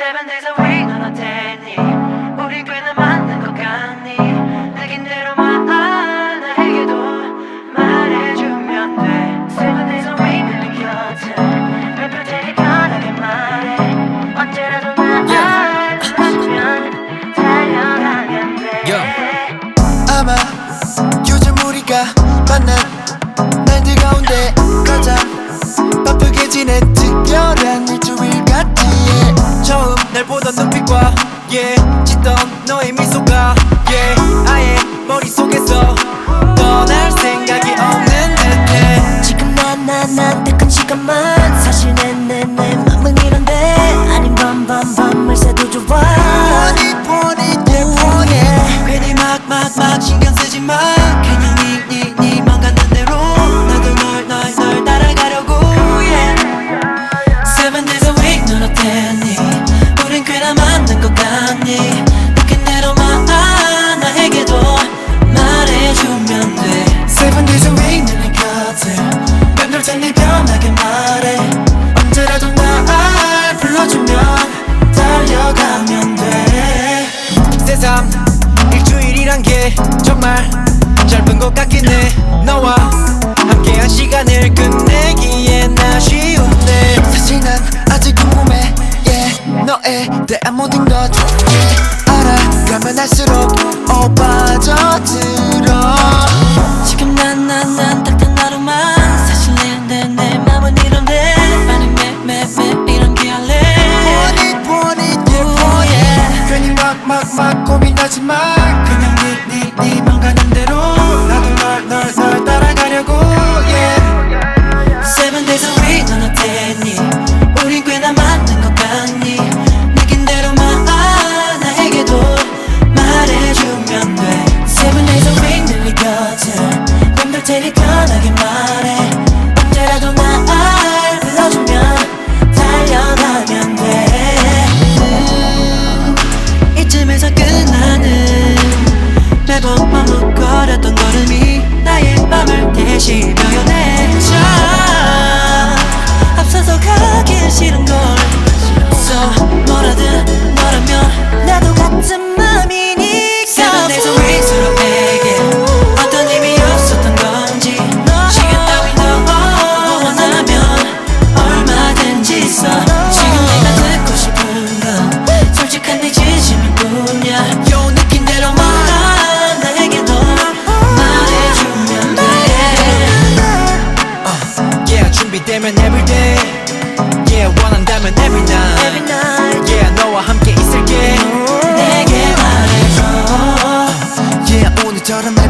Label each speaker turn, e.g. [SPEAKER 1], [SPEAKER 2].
[SPEAKER 1] Seven days a week 넌 어땠니 우리 꽤나 만난 것 같니? 느낀 대로만 아 나에게도 말해주면 돼. Seven days a week 내 곁에 몇풀 테니까 나게 말해. 언제라도 나를 불러주면 달려가면 돼.
[SPEAKER 2] 아마 요즘 우리가 만난 날 보던 눈빛과 y yeah, 짙던 너의 미소가 y yeah. 너에 대한 모든 것 알아가면 할수록 오빠져들어.
[SPEAKER 1] 지금 난 난 난 딱딱 하루만 사실 내내 내 맘은 이런데 많은 매매매 이런 게 할래?
[SPEAKER 2] Want it want it yeah want it 괜히 막 막 막 고민하지 마.
[SPEAKER 1] 저런 날